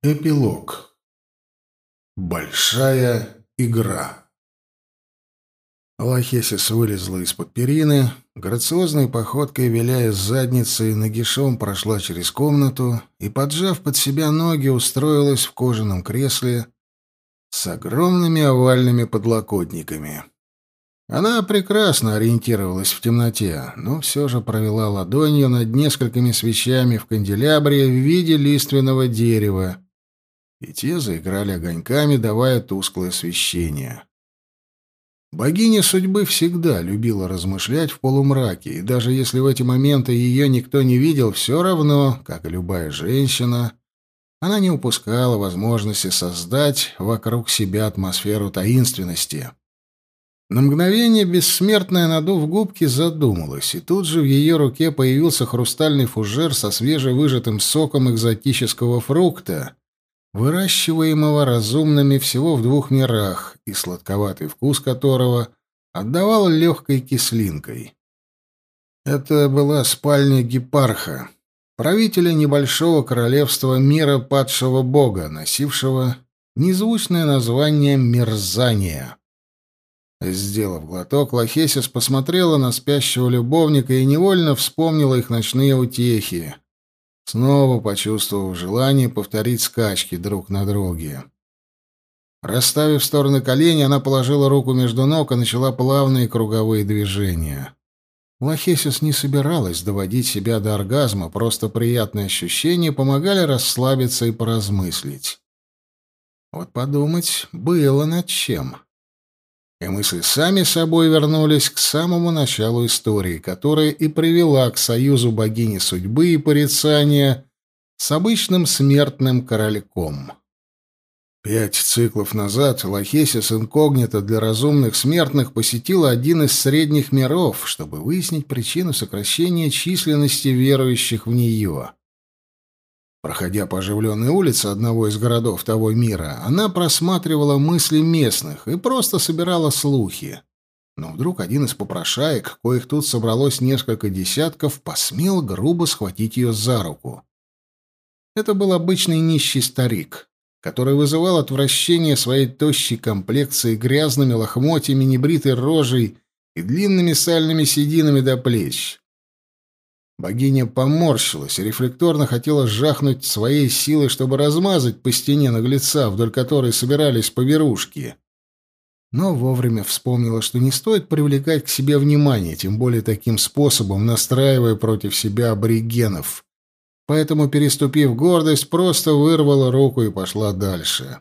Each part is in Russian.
Эпилог. Большая игра. Лохесис вылезла из-под перины, грациозной походкой виляя задницей, нагишом прошла через комнату и, поджав под себя ноги, устроилась в кожаном кресле с огромными овальными подлокотниками. Она прекрасно ориентировалась в темноте, но все же провела ладонью над несколькими свечами в канделябре в виде лиственного дерева, и те заиграли огоньками, давая тусклое освещение. Богиня судьбы всегда любила размышлять в полумраке, и даже если в эти моменты ее никто не видел, все равно, как и любая женщина, она не упускала возможности создать вокруг себя атмосферу таинственности. На мгновение бессмертная, надув губки, задумалась, и тут же в ее руке появился хрустальный фужер со свежевыжатым соком экзотического фрукта, выращиваемого разумными всего в двух мирах, и сладковатый вкус которого отдавал легкой кислинкой. Это была спальня Гепарха, правителя небольшого королевства мира падшего бога, носившего незвучное название Мерзания. Сделав глоток, Лохесис посмотрела на спящего любовника и невольно вспомнила их ночные утехи, снова почувствовав желание повторить скачки друг на друге. Расставив стороны колени, она положила руку между ног и начала плавные круговые движения. Лохесис не собиралась доводить себя до оргазма, просто приятные ощущения помогали расслабиться и поразмыслить. Вот подумать было над чем. И мысли сами собой вернулись к самому началу истории, которая и привела к союзу богини судьбы и порицания с обычным смертным корольком. Пять циклов назад Лохесис инкогнито для разумных смертных посетила один из средних миров, чтобы выяснить причину сокращения численности верующих в нее. Проходя по оживленной улице одного из городов того мира, она просматривала мысли местных и просто собирала слухи. Но вдруг один из попрошаек, коих тут собралось несколько десятков, посмел грубо схватить ее за руку. Это был обычный нищий старик, который вызывал отвращение своей тощей комплекцией, грязными лохмотьями, небритой рожей и длинными сальными сединами до плеч. Богиня поморщилась рефлекторно хотела жахнуть своей силой, чтобы размазать по стене наглеца, вдоль которой собирались поверушки. Но вовремя вспомнила, что не стоит привлекать к себе внимание, тем более таким способом настраивая против себя аборигенов. Поэтому, переступив гордость, просто вырвала руку и пошла дальше.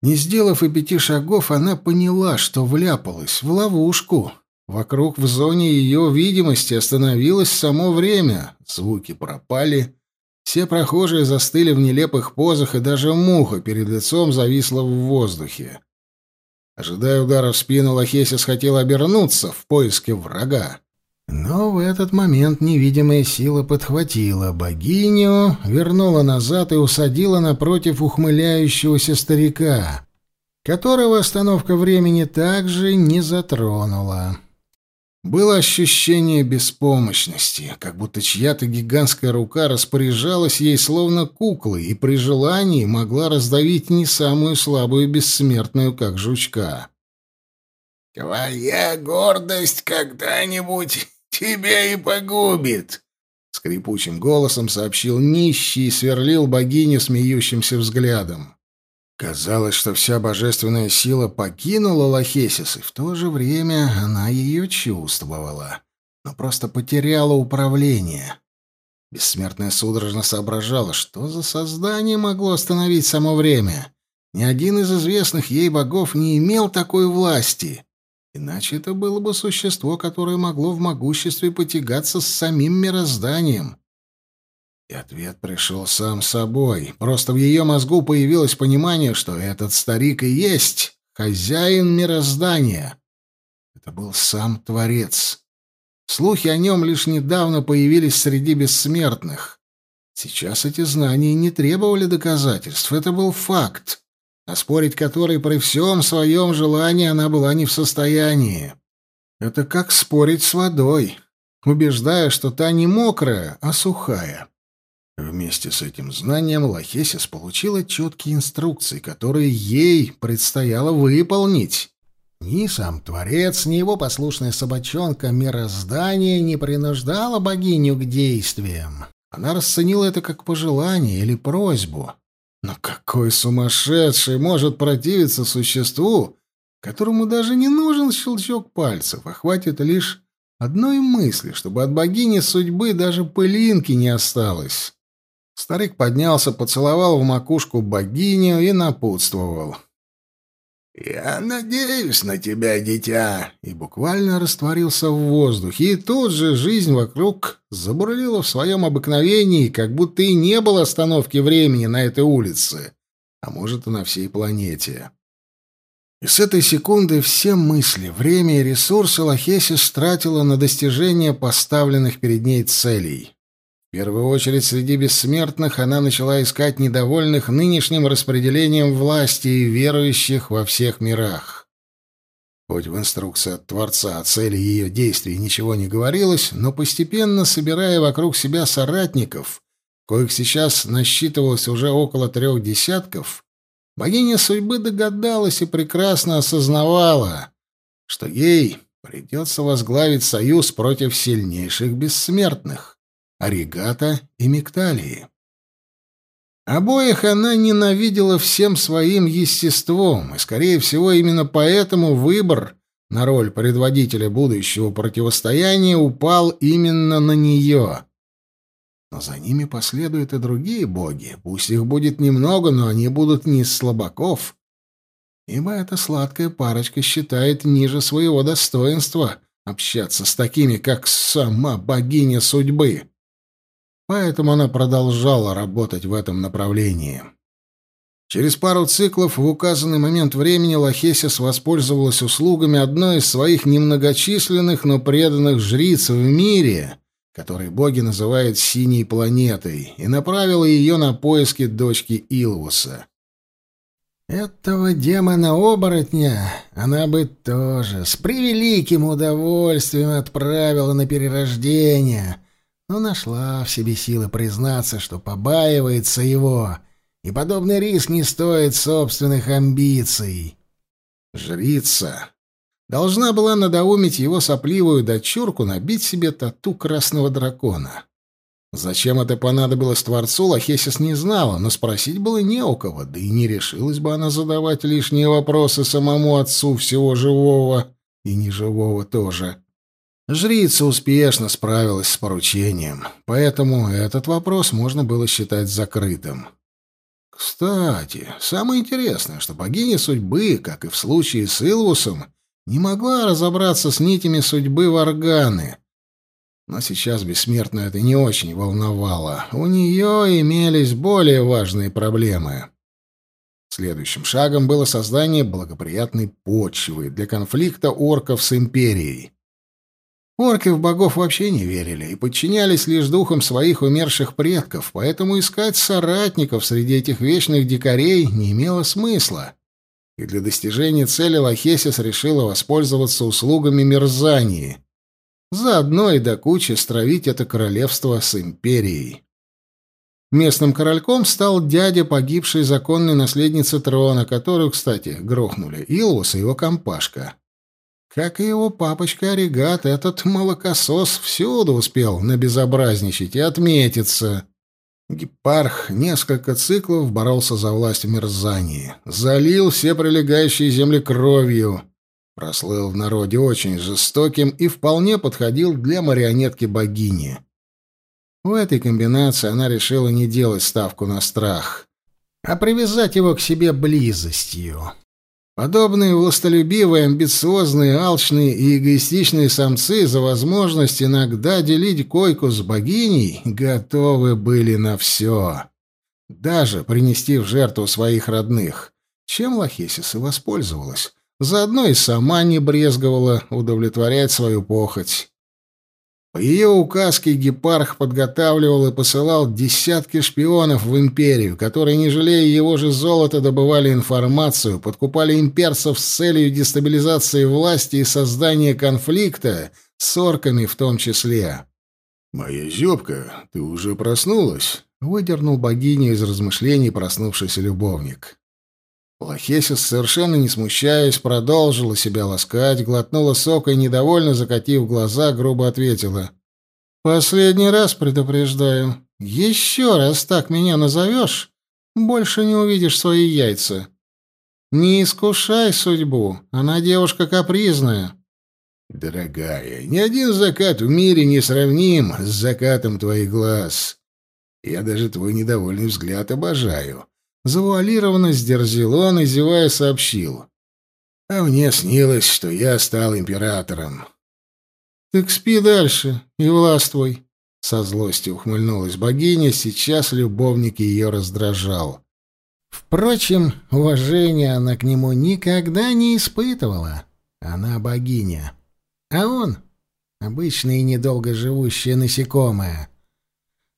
Не сделав и пяти шагов, она поняла, что вляпалась в ловушку. Вокруг в зоне ее видимости остановилось само время. Звуки пропали. Все прохожие застыли в нелепых позах, и даже муха перед лицом зависла в воздухе. Ожидая удара в спину, Лохесис хотел обернуться в поиске врага. Но в этот момент невидимая сила подхватила богиню, вернула назад и усадила напротив ухмыляющегося старика, которого остановка времени также не затронула. Было ощущение беспомощности, как будто чья-то гигантская рука распоряжалась ей словно куклой и при желании могла раздавить не самую слабую бессмертную, как жучка. «Твоя гордость когда-нибудь тебя и погубит», — скрипучим голосом сообщил нищий и сверлил богиню смеющимся взглядом. Казалось, что вся божественная сила покинула Лохесис, и в то же время она ее чувствовала, но просто потеряла управление. Бессмертная судорожно соображала, что за создание могло остановить само время. Ни один из известных ей богов не имел такой власти. Иначе это было бы существо, которое могло в могуществе потягаться с самим мирозданием. И ответ пришел сам собой. Просто в ее мозгу появилось понимание, что этот старик и есть хозяин мироздания. Это был сам Творец. Слухи о нем лишь недавно появились среди бессмертных. Сейчас эти знания не требовали доказательств, это был факт, оспорить который при всем своем желании она была не в состоянии. Это как спорить с водой, убеждая, что та не мокрая, а сухая. Вместе с этим знанием Лохесис получила четкие инструкции, которые ей предстояло выполнить. Ни сам Творец, ни его послушная собачонка мироздания не принуждала богиню к действиям. Она расценила это как пожелание или просьбу. Но какой сумасшедший может противиться существу, которому даже не нужен щелчок пальцев, а хватит лишь одной мысли, чтобы от богини судьбы даже пылинки не осталось? Старик поднялся, поцеловал в макушку богиню и напутствовал. «Я надеюсь на тебя, дитя!» И буквально растворился в воздухе, и тут же жизнь вокруг забурлила в своем обыкновении, как будто и не было остановки времени на этой улице, а может и на всей планете. И с этой секунды все мысли, время и ресурсы Лохесис тратила на достижение поставленных перед ней целей. В первую очередь среди бессмертных она начала искать недовольных нынешним распределением власти и верующих во всех мирах. Хоть в инструкции от Творца о цели ее действий ничего не говорилось, но постепенно собирая вокруг себя соратников, коих сейчас насчитывалось уже около трех десятков, богиня судьбы догадалась и прекрасно осознавала, что ей придется возглавить союз против сильнейших бессмертных. Оригата и Мигталии. Обоих она ненавидела всем своим естеством, и, скорее всего, именно поэтому выбор на роль предводителя будущего противостояния упал именно на нее. Но за ними последуют и другие боги. Пусть их будет немного, но они будут не из слабаков. Ибо эта сладкая парочка считает ниже своего достоинства общаться с такими, как сама богиня судьбы. Поэтому она продолжала работать в этом направлении. Через пару циклов в указанный момент времени Лохесис воспользовалась услугами одной из своих немногочисленных, но преданных жриц в мире, который боги называют «синей планетой», и направила ее на поиски дочки Илвуса. Этого демона-оборотня она бы тоже с превеликим удовольствием отправила на перерождение — но нашла в себе силы признаться, что побаивается его, и подобный риск не стоит собственных амбиций. Жрица должна была надоумить его сопливую дочурку набить себе тату красного дракона. Зачем это понадобилось Творцу, Лохесис не знала, но спросить было не у кого, да и не решилась бы она задавать лишние вопросы самому отцу всего живого и неживого тоже. Жрица успешно справилась с поручением, поэтому этот вопрос можно было считать закрытым. Кстати, самое интересное, что богиня судьбы, как и в случае с Илвусом, не могла разобраться с нитями судьбы в органы. Но сейчас бессмертную это не очень волновало. У нее имелись более важные проблемы. Следующим шагом было создание благоприятной почвы для конфликта орков с империей. Орки в богов вообще не верили и подчинялись лишь духам своих умерших предков, поэтому искать соратников среди этих вечных дикарей не имело смысла. И для достижения цели Лохесис решила воспользоваться услугами Мерзании. Заодно и до кучи стравить это королевство с империей. Местным корольком стал дядя погибшей законной наследницы трона, которую, кстати, грохнули Илвус и его компашка. Как и его папочка Оригат, этот молокосос всюду успел набезобразничать и отметиться. Гепарх несколько циклов боролся за власть в Мерзании, залил все прилегающие земли кровью, прослыл в народе очень жестоким и вполне подходил для марионетки богини. В этой комбинации она решила не делать ставку на страх, а привязать его к себе близостью. Подобные властолюбивые, амбициозные, алчные и эгоистичные самцы за возможность иногда делить койку с богиней готовы были на все. Даже принести в жертву своих родных. Чем Лохесис и воспользовалась. Заодно и сама не брезговала удовлетворять свою похоть. По ее указке Гепарх подготавливал и посылал десятки шпионов в империю, которые, не жалея его же золота, добывали информацию, подкупали имперцев с целью дестабилизации власти и создания конфликта, с орками в том числе. «Моя зёбка, ты уже проснулась?» выдернул богиню из размышлений проснувшийся любовник. Лохесис, совершенно не смущаясь, продолжила себя ласкать, глотнула сока и, недовольно закатив глаза, грубо ответила. «Последний раз предупреждаю. Еще раз так меня назовешь, больше не увидишь свои яйца. Не искушай судьбу, она девушка капризная». «Дорогая, ни один закат в мире не сравним с закатом твоих глаз. Я даже твой недовольный взгляд обожаю». Завуалированно сдерзил он и, зевая, сообщил. «А мне снилось, что я стал императором». «Так спи дальше и властвуй», — со злостью ухмыльнулась богиня, сейчас любовник ее раздражал. Впрочем, уважения она к нему никогда не испытывала. Она богиня. А он — обычное недолго живущее насекомое.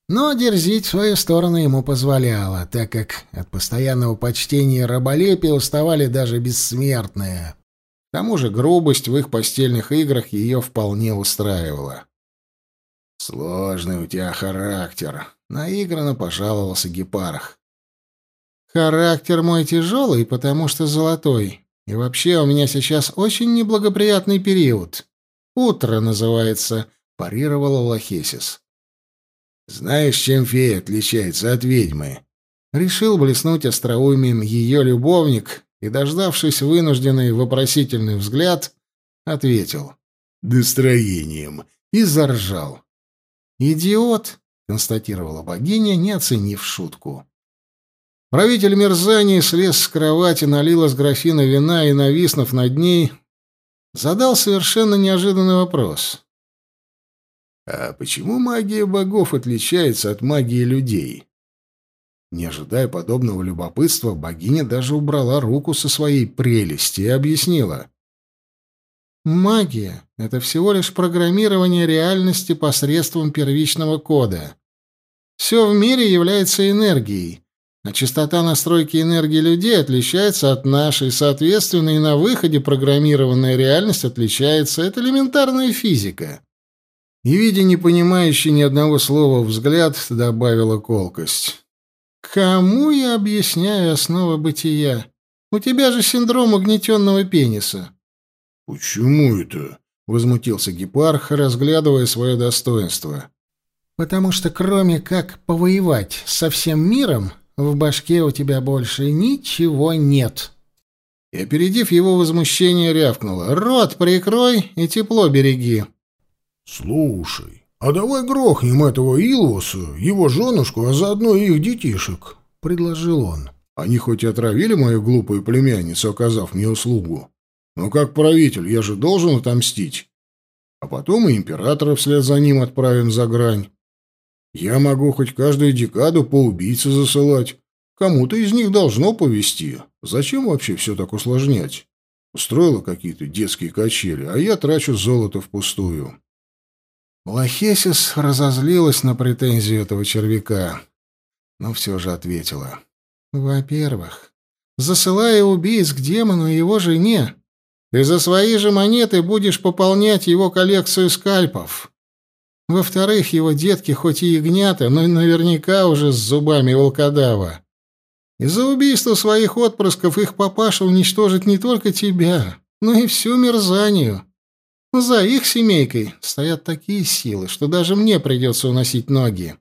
Но дерзить в свою сторону ему позволяло, так как от постоянного почтения и раболепия уставали даже бессмертные. К тому же грубость в их постельных играх ее вполне устраивала. «Сложный у тебя характер», — наигранно пожаловался Гепарх. «Характер мой тяжелый, потому что золотой. И вообще у меня сейчас очень неблагоприятный период. Утро называется», — парировала Лохесис. Знаешь, чем фея отличается от ведьмы? Решил блеснуть остроумием ее любовник и, дождавшись вынужденный вопросительный взгляд, ответил. «Настроением!» и заржал. «Идиот!» — констатировала богиня, не оценив шутку. Правитель мерзания слез с кровати, налил из графина вина и, нависнув над ней, задал совершенно неожиданный вопрос. А почему магия богов отличается от магии людей? Не ожидая подобного любопытства, богиня даже убрала руку со своей прелести и объяснила. Магия — это всего лишь программирование реальности посредством первичного кода. Все в мире является энергией, а частота настройки энергии людей отличается от нашей, соответственно, и на выходе программированная реальность отличается. Это элементарная физика и, видя не понимающий ни одного слова взгляд, добавила колкость. «Кому я объясняю основы бытия? У тебя же синдром угнетенного пениса». «Почему это?» — возмутился Гепарх, разглядывая свое достоинство. «Потому что кроме как повоевать со всем миром, в башке у тебя больше ничего нет». И, опередив его возмущение, рявкнула. «Рот прикрой и тепло береги». «Слушай, а давай грохнем этого Илвуса, его женушку, а заодно и их детишек», — предложил он. «Они хоть и отравили мою глупую племянницу, оказав мне услугу, но как правитель я же должен отомстить. А потом и императора вслед за ним отправим за грань. Я могу хоть каждую декаду по убийце засылать. Кому-то из них должно повести. Зачем вообще все так усложнять? Устроила какие-то детские качели, а я трачу золото впустую». Лохесис разозлилась на претензию этого червяка, но все же ответила. «Во-первых, засылая убийц к демону и его жене, ты за свои же монеты будешь пополнять его коллекцию скальпов. Во-вторых, его детки хоть и ягнята, но наверняка уже с зубами волкодава. Из-за убийства своих отпрысков их папаша уничтожит не только тебя, но и всю мерзанию. За их семейкой стоят такие силы, что даже мне придется уносить ноги.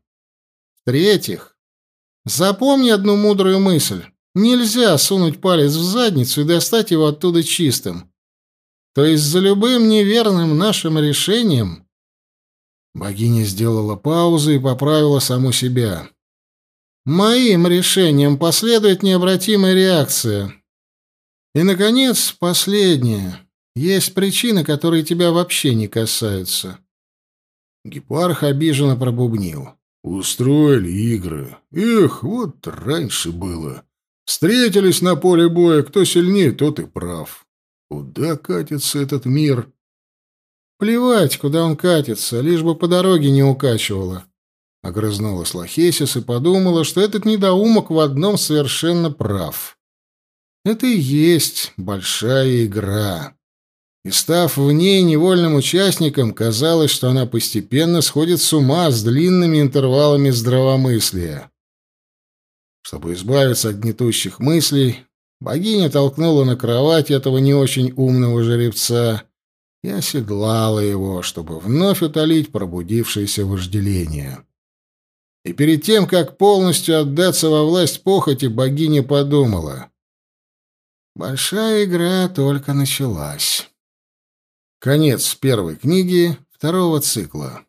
В-третьих, запомни одну мудрую мысль. Нельзя сунуть палец в задницу и достать его оттуда чистым. То есть за любым неверным нашим решением... Богиня сделала паузу и поправила саму себя. Моим решением последует необратимая реакция. И, наконец, последнее. Есть причины, которые тебя вообще не касаются. Гепарх обиженно пробубнил. Устроили игры. Эх, вот раньше было. Встретились на поле боя, кто сильнее, тот и прав. Куда катится этот мир? Плевать, куда он катится, лишь бы по дороге не укачивало. Огрызнулась Лохесис и подумала, что этот недоумок в одном совершенно прав. Это и есть большая игра и, став в ней невольным участником, казалось, что она постепенно сходит с ума с длинными интервалами здравомыслия. Чтобы избавиться от гнетущих мыслей, богиня толкнула на кровать этого не очень умного жеребца и оседлала его, чтобы вновь утолить пробудившееся вожделение. И перед тем, как полностью отдаться во власть похоти, богиня подумала. Большая игра только началась. Конец первой книги второго цикла.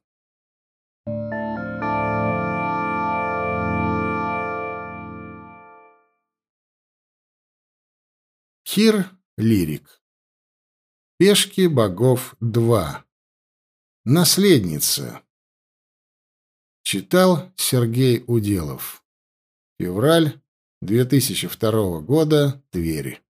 Кир Лирик. Пешки богов 2. Наследница. Читал Сергей Уделов. Февраль 2002 года. Тверь.